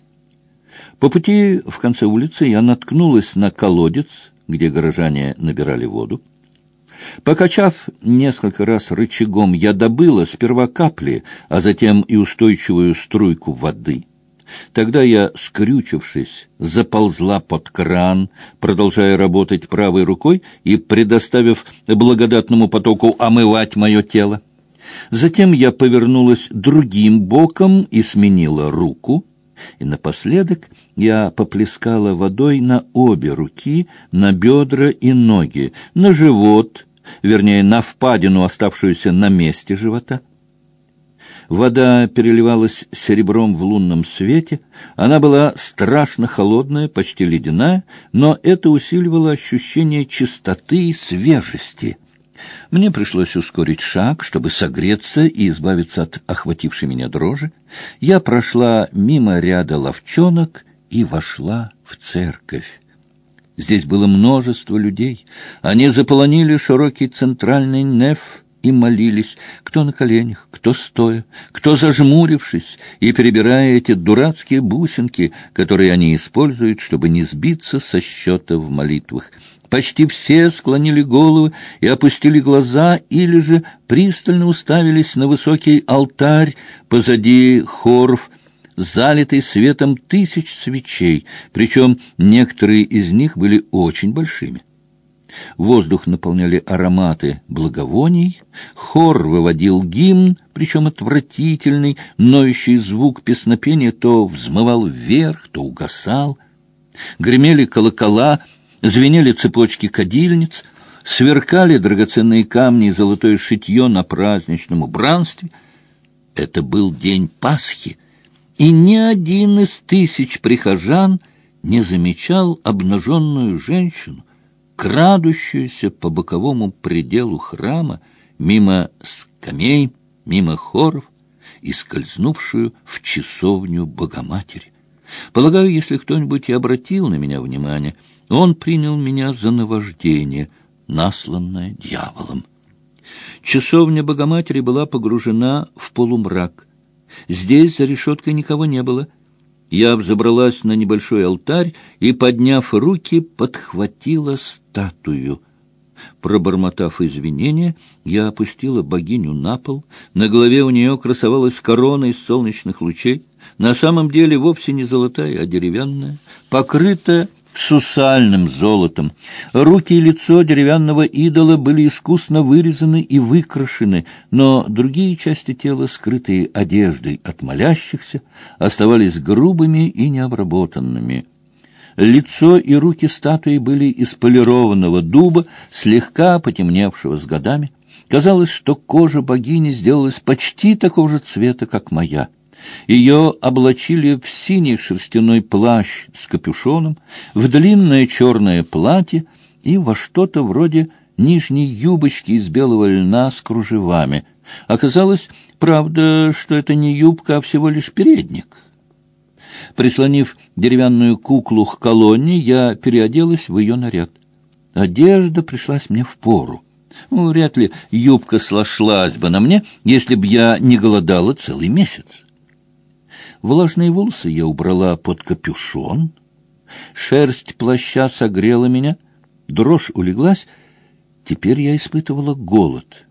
По пути в конце улицы я наткнулась на колодец, где горожане набирали воду. Покачав несколько раз рычагом, я добыла сперва капли, а затем и устойчивую струйку воды. Тогда я, скрючившись, заползла под кран, продолжая работать правой рукой и предоставив благодатному потоку омывать мое тело. Затем я повернулась другим боком и сменила руку — и напоследок я поплескала водой на обе руки, на бедра и ноги, на живот, вернее, на впадину, оставшуюся на месте живота. Вода переливалась серебром в лунном свете. Она была страшно холодная, почти ледяная, но это усиливало ощущение чистоты и свежести — мне пришлось ускорить шаг, чтобы согреться и избавиться от охватившей меня дрожи. Я прошла мимо ряда ловчонок и вошла в церковь. Здесь было множество людей. Они заполонили широкий центральный неф и молились, кто на коленях, кто стоя, кто зажмурившись и перебирая эти дурацкие бусинки, которые они используют, чтобы не сбиться со счета в молитвах. Почти все склонили головы и опустили глаза или же пристально уставились на высокий алтарь позади хоров, залитый светом тысяч свечей, причем некоторые из них были очень большими. Воздух наполняли ароматы благовоний, хор выводил гимн, причем отвратительный, ноющий звук песнопения то взмывал вверх, то угасал. Гремели колокола, звенели цепочки кадильниц, сверкали драгоценные камни и золотое шитье на праздничном убранстве. Это был день Пасхи, и ни один из тысяч прихожан не замечал обнаженную женщину, крадущуюся по боковому пределу храма, мимо скамей, мимо хоров и скользнувшую в часовню Богоматери. Полагаю, если кто-нибудь и обратил на меня внимание, он принял меня за наваждение, насланное дьяволом. Часовня Богоматери была погружена в полумрак. Здесь за решеткой никого не было. Я взобралась на небольшой алтарь и, подняв руки, подхватила статую — Пробормотав извинения, я опустила богиню на пол. На голове у нее красовалась корона из солнечных лучей. На самом деле вовсе не золотая, а деревянная, покрытая сусальным золотом. Руки и лицо деревянного идола были искусно вырезаны и выкрашены, но другие части тела, скрытые одеждой от молящихся, оставались грубыми и необработанными. Лицо и руки статуи были из полированного дуба, слегка потемневшего с годами. Казалось, что кожа богини сделалась почти такого же цвета, как моя. Ее облачили в синий шерстяной плащ с капюшоном, в длинное черное платье и во что-то вроде нижней юбочки из белого льна с кружевами. Оказалось, правда, что это не юбка, а всего лишь передник. Прислонив деревянную куклу к колонне, я переоделась в ее наряд. Одежда пришлась мне в пору. Ну, вряд ли юбка слошлась бы на мне, если б я не голодала целый месяц. Влажные волосы я убрала под капюшон. Шерсть плаща согрела меня. Дрожь улеглась. Теперь я испытывала голод.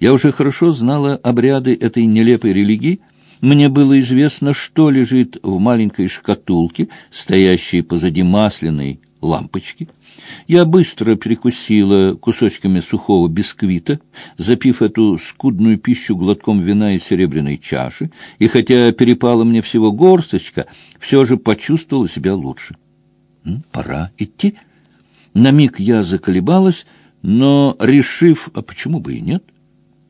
Я уже хорошо знала обряды этой нелепой религии — мне было известно, что лежит в маленькой шкатулке, стоящей позади масляной лампочки. Я быстро перекусила кусочками сухого бисквита, запив эту скудную пищу глотком вина из серебряной чаши, и хотя перепала мне всего горсточка, все же почувствовала себя лучше. Пора идти. На миг я заколебалась, но, решив, а почему бы и нет,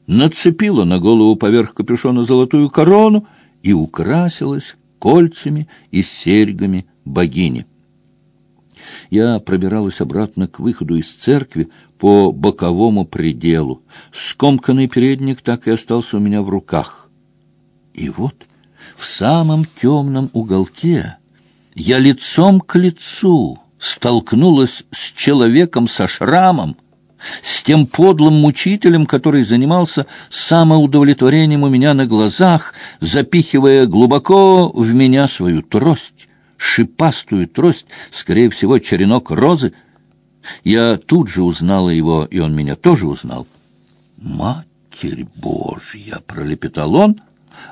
нацепила на голову поверх капюшона золотую корону и украсилась кольцами и серьгами богини. Я пробиралась обратно к выходу из церкви по боковому пределу. Скомканный передник так и остался у меня в руках. И вот в самом темном уголке я лицом к лицу столкнулась с человеком со шрамом, с тем подлым мучителем, который занимался самоудовлетворением у меня на глазах, запихивая глубоко в меня свою трость, шипастую трость, скорее всего, черенок розы. Я тут же узнала его, и он меня тоже узнал. «Матерь Божья!» — пролепетал он,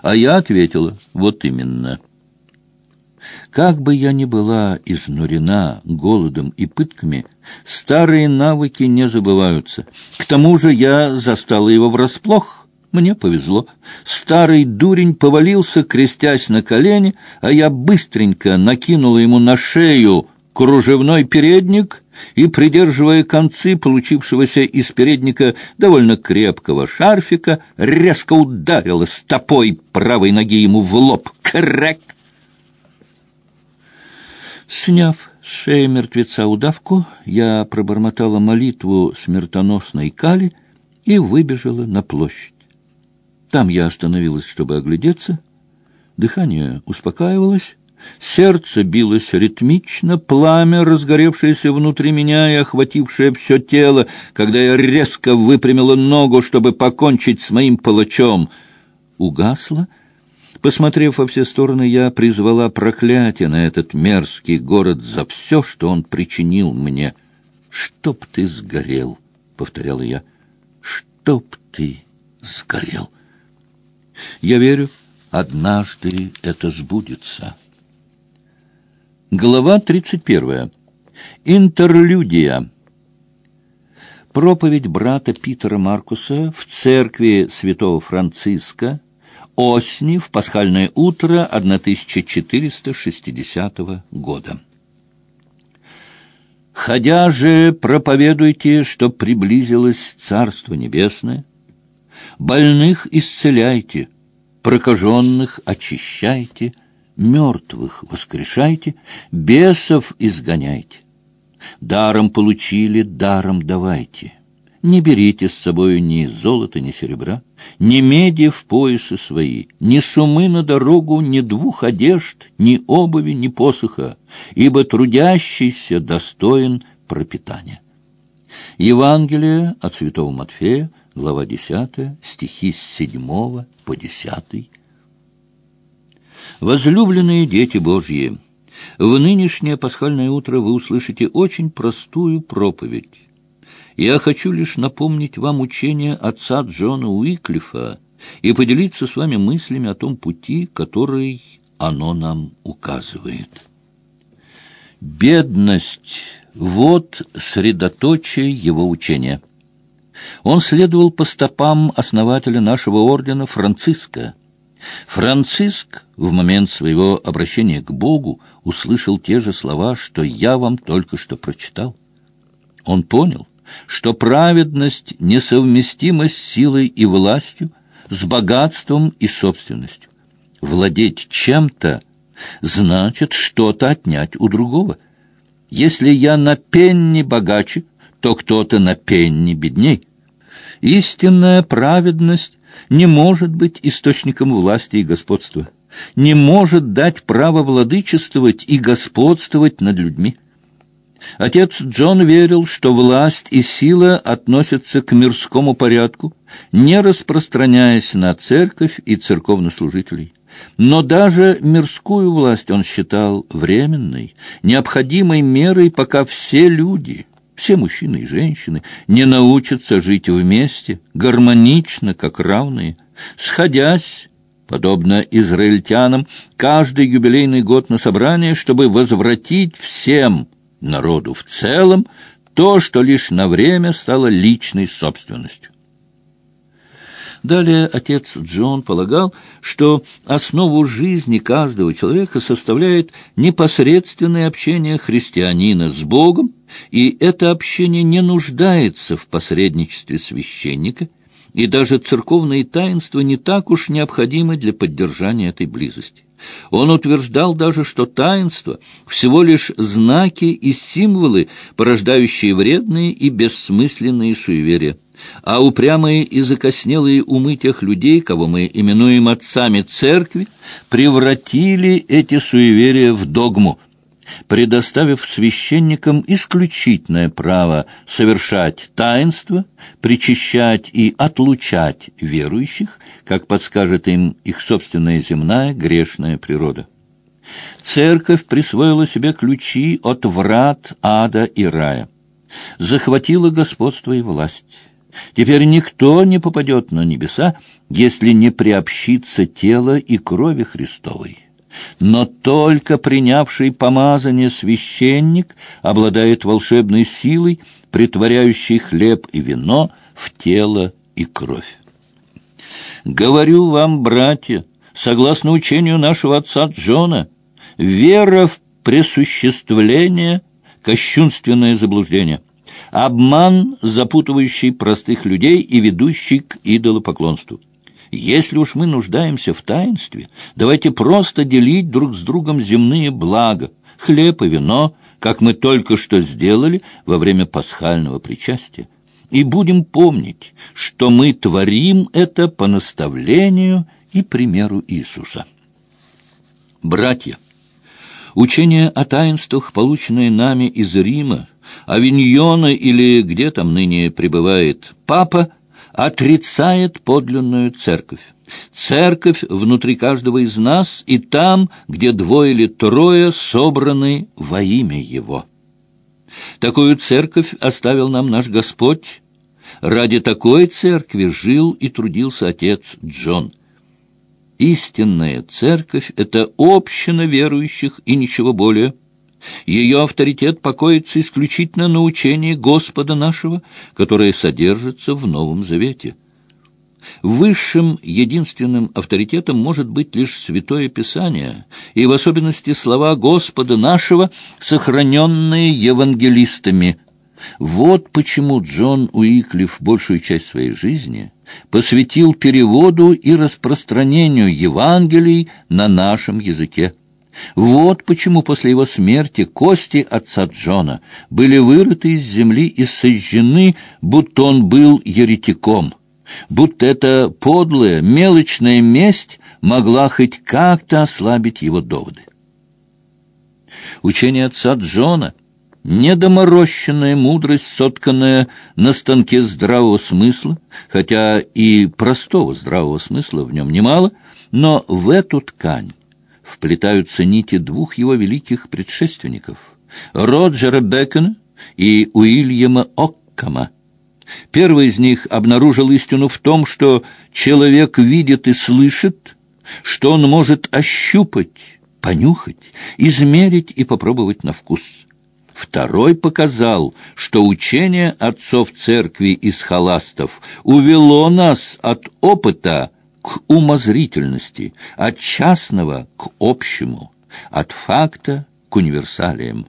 а я ответила, «Вот именно». Как бы я ни была изнурена голодом и пытками, старые навыки не забываются. К тому же я застала его врасплох. Мне повезло. Старый дурень повалился, крестясь на колени, а я быстренько накинула ему на шею кружевной передник и, придерживая концы получившегося из передника довольно крепкого шарфика, резко ударила стопой правой ноги ему в лоб. Крэк! Сняв с шеи мертвеца удавку, я пробормотала молитву смертоносной кали и выбежала на площадь. Там я остановилась, чтобы оглядеться. Дыхание успокаивалось, сердце билось ритмично, пламя, разгоревшееся внутри меня и охватившее все тело, когда я резко выпрямила ногу, чтобы покончить с моим палачом, угасло — Посмотрев во все стороны, я призвала проклятие на этот мерзкий город за все, что он причинил мне. «Чтоб ты сгорел!» — повторяла я. «Чтоб ты сгорел!» Я верю, однажды это сбудется. Глава тридцать первая. Интерлюдия. Проповедь брата Питера Маркуса в церкви святого Франциска — осени в пасхальное утро 1460 года. «Ходя же, проповедуйте, что приблизилось Царство Небесное, больных исцеляйте, прокаженных очищайте, мертвых воскрешайте, бесов изгоняйте. Даром получили, даром давайте. Не берите с собою ни золота, ни серебра, ни меди в поясы свои, ни сумы на дорогу, ни двух одежд, ни обуви, ни посоха, ибо трудящийся достоин пропитания. Евангелие от святого Матфея, глава 10, стихи с 7 по 10. Возлюбленные дети Божьи, в нынешнее пасхальное утро вы услышите очень простую проповедь. Я хочу лишь напомнить вам учение отца Джона Уиклифа и поделиться с вами мыслями о том пути, который оно нам указывает. Бедность — вот средоточие его учения. Он следовал по стопам основателя нашего ордена Франциска. Франциск в момент своего обращения к Богу услышал те же слова, что я вам только что прочитал. Он понял, что праведность несовместима с силой и властью, с богатством и собственностью. Владеть чем-то значит что-то отнять у другого. Если я на пенни богаче, то кто-то на пенни бедней. Истинная праведность не может быть источником власти и господства, не может дать право владычествовать и господствовать над людьми. Отец Джон верил, что власть и сила относятся к мирскому порядку, не распространяясь на церковь и церковнослужителей. Но даже мирскую власть он считал временной, необходимой мерой, пока все люди, все мужчины и женщины, не научатся жить вместе, гармонично, как равные, сходясь, подобно израильтянам, каждый юбилейный год на собрание, чтобы возвратить всем – народу в целом то, что лишь на время стало личной собственностью. Далее отец Джон полагал, что основу жизни каждого человека составляет непосредственное общение христианина с Богом, и это общение не нуждается в посредничестве священника, и даже церковные таинства не так уж необходимы для поддержания этой близости. Он утверждал даже, что таинство — всего лишь знаки и символы, порождающие вредные и бессмысленные суеверия. А упрямые и закоснелые умы тех людей, кого мы именуем отцами церкви, превратили эти суеверия в догму — предоставив священникам исключительное право совершать таинство, причащать и отлучать верующих, как подскажет им их собственная земная грешная природа. Церковь присвоила себе ключи от врат ада и рая, захватила господство и власть. Теперь никто не попадет на небеса, если не приобщится тело и крови Христовой но только принявший помазание священник обладает волшебной силой, притворяющей хлеб и вино в тело и кровь. Говорю вам, братья, согласно учению нашего отца Джона, вера в пресуществление — кощунственное заблуждение, обман, запутывающий простых людей и ведущий к идолопоклонству. Если уж мы нуждаемся в таинстве, давайте просто делить друг с другом земные блага, хлеб и вино, как мы только что сделали во время пасхального причастия. И будем помнить, что мы творим это по наставлению и примеру Иисуса. Братья, учение о таинствах, полученное нами из Рима, Авиньона или где там ныне пребывает Папа, отрицает подлинную церковь. Церковь внутри каждого из нас и там, где двое или трое собраны во имя Его. Такую церковь оставил нам наш Господь. Ради такой церкви жил и трудился отец Джон. Истинная церковь — это община верующих и ничего более — ее авторитет покоится исключительно на учении Господа нашего, которое содержится в Новом Завете. Высшим единственным авторитетом может быть лишь Святое Писание, и в особенности слова Господа нашего, сохраненные евангелистами. Вот почему Джон Уиклиф большую часть своей жизни посвятил переводу и распространению Евангелий на нашем языке. Вот почему после его смерти кости отца Джона были вырыты из земли и сожжены, будто он был еретиком, будто эта подлая, мелочная месть могла хоть как-то ослабить его доводы. Учение отца Джона — недоморощенная мудрость, сотканная на станке здравого смысла, хотя и простого здравого смысла в нем немало, но в эту ткань вплетаются нити двух его великих предшественников — Роджера Бекона и Уильяма Оккама. Первый из них обнаружил истину в том, что человек видит и слышит, что он может ощупать, понюхать, измерить и попробовать на вкус. Второй показал, что учение отцов церкви из халастов увело нас от опыта к умозрительности, от частного к общему, от факта к универсалиям.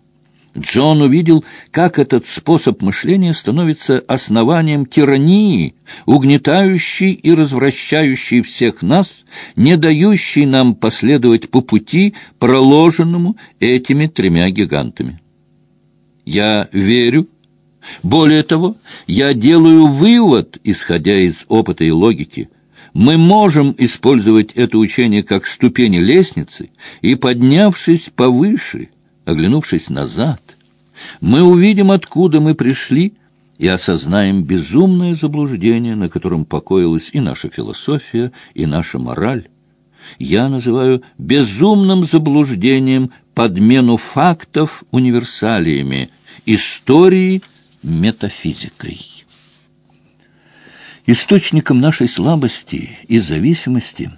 Джон увидел, как этот способ мышления становится основанием тирании, угнетающей и развращающей всех нас, не дающей нам последовать по пути, проложенному этими тремя гигантами. Я верю, более того, я делаю вывод, исходя из опыта и логики – мы можем использовать это учение как ступени лестницы, и, поднявшись повыше, оглянувшись назад, мы увидим, откуда мы пришли, и осознаем безумное заблуждение, на котором покоилась и наша философия, и наша мораль. Я называю безумным заблуждением подмену фактов универсалиями, истории метафизикой. Источником нашей слабости и зависимости,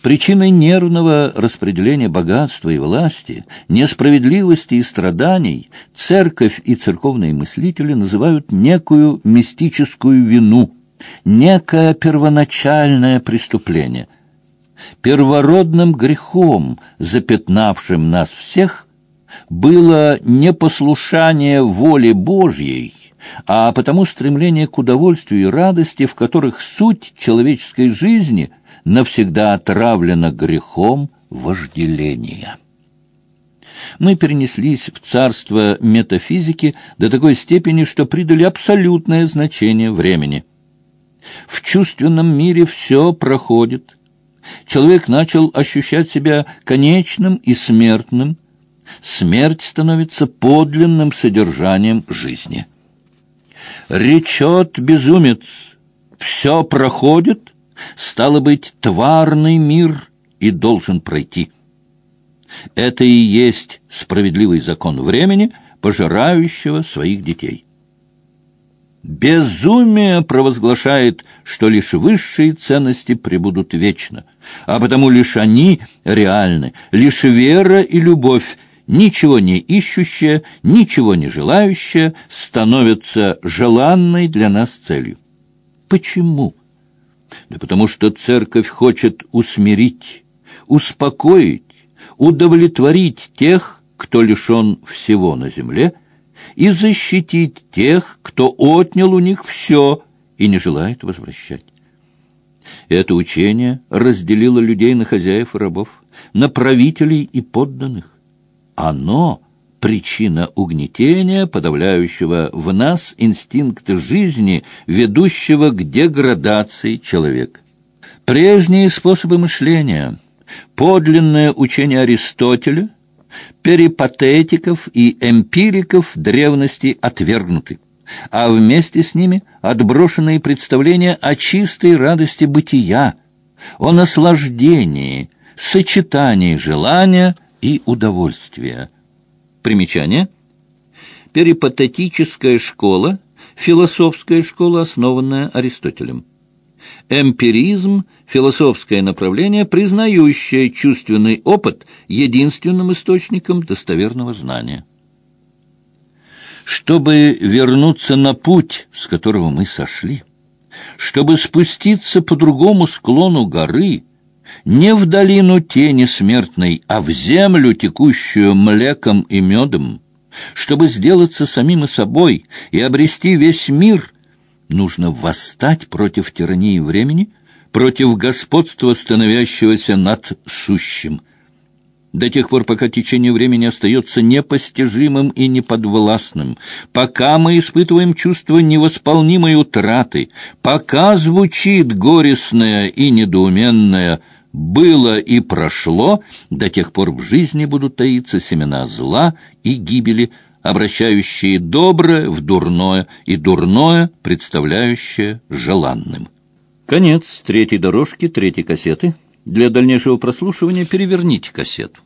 причиной нервного распределения богатства и власти, несправедливости и страданий, церковь и церковные мыслители называют некую мистическую вину, некое первоначальное преступление. Первородным грехом, запятнавшим нас всех, было непослушание воле Божьей – а потому стремление к удовольствию и радости, в которых суть человеческой жизни навсегда отравлена грехом вожделения. Мы перенеслись в царство метафизики до такой степени, что придали абсолютное значение времени. В чувственном мире все проходит. Человек начал ощущать себя конечным и смертным. Смерть становится подлинным содержанием жизни. Речет безумец, все проходит, стало быть, тварный мир и должен пройти. Это и есть справедливый закон времени, пожирающего своих детей. Безумие провозглашает, что лишь высшие ценности пребудут вечно, а потому лишь они реальны, лишь вера и любовь ничего не ищущая, ничего не желающая, становится желанной для нас целью. Почему? Да потому что церковь хочет усмирить, успокоить, удовлетворить тех, кто лишен всего на земле, и защитить тех, кто отнял у них все и не желает возвращать. Это учение разделило людей на хозяев и рабов, на правителей и подданных. Оно — причина угнетения, подавляющего в нас инстинкт жизни, ведущего к деградации человека. Прежние способы мышления, подлинное учение Аристотеля, перипатетиков и эмпириков древности отвергнуты, а вместе с ними отброшенные представления о чистой радости бытия, о наслаждении, сочетании желания и удовольствия. Примечание. Перипатетическая школа – философская школа, основанная Аристотелем. Эмпиризм – философское направление, признающее чувственный опыт единственным источником достоверного знания. Чтобы вернуться на путь, с которого мы сошли, чтобы спуститься по другому склону горы – не в долину тени смертной, а в землю, текущую млеком и медом. Чтобы сделаться самим и собой и обрести весь мир, нужно восстать против тирании времени, против господства, становящегося над сущим. до тех пор, пока течение времени остается непостижимым и неподвластным, пока мы испытываем чувство невосполнимой утраты, пока звучит горестное и недоуменное «было и прошло», до тех пор в жизни будут таиться семена зла и гибели, обращающие доброе в дурное и дурное, представляющее желанным. Конец третьей дорожки, третьей кассеты. Для дальнейшего прослушивания переверните кассету.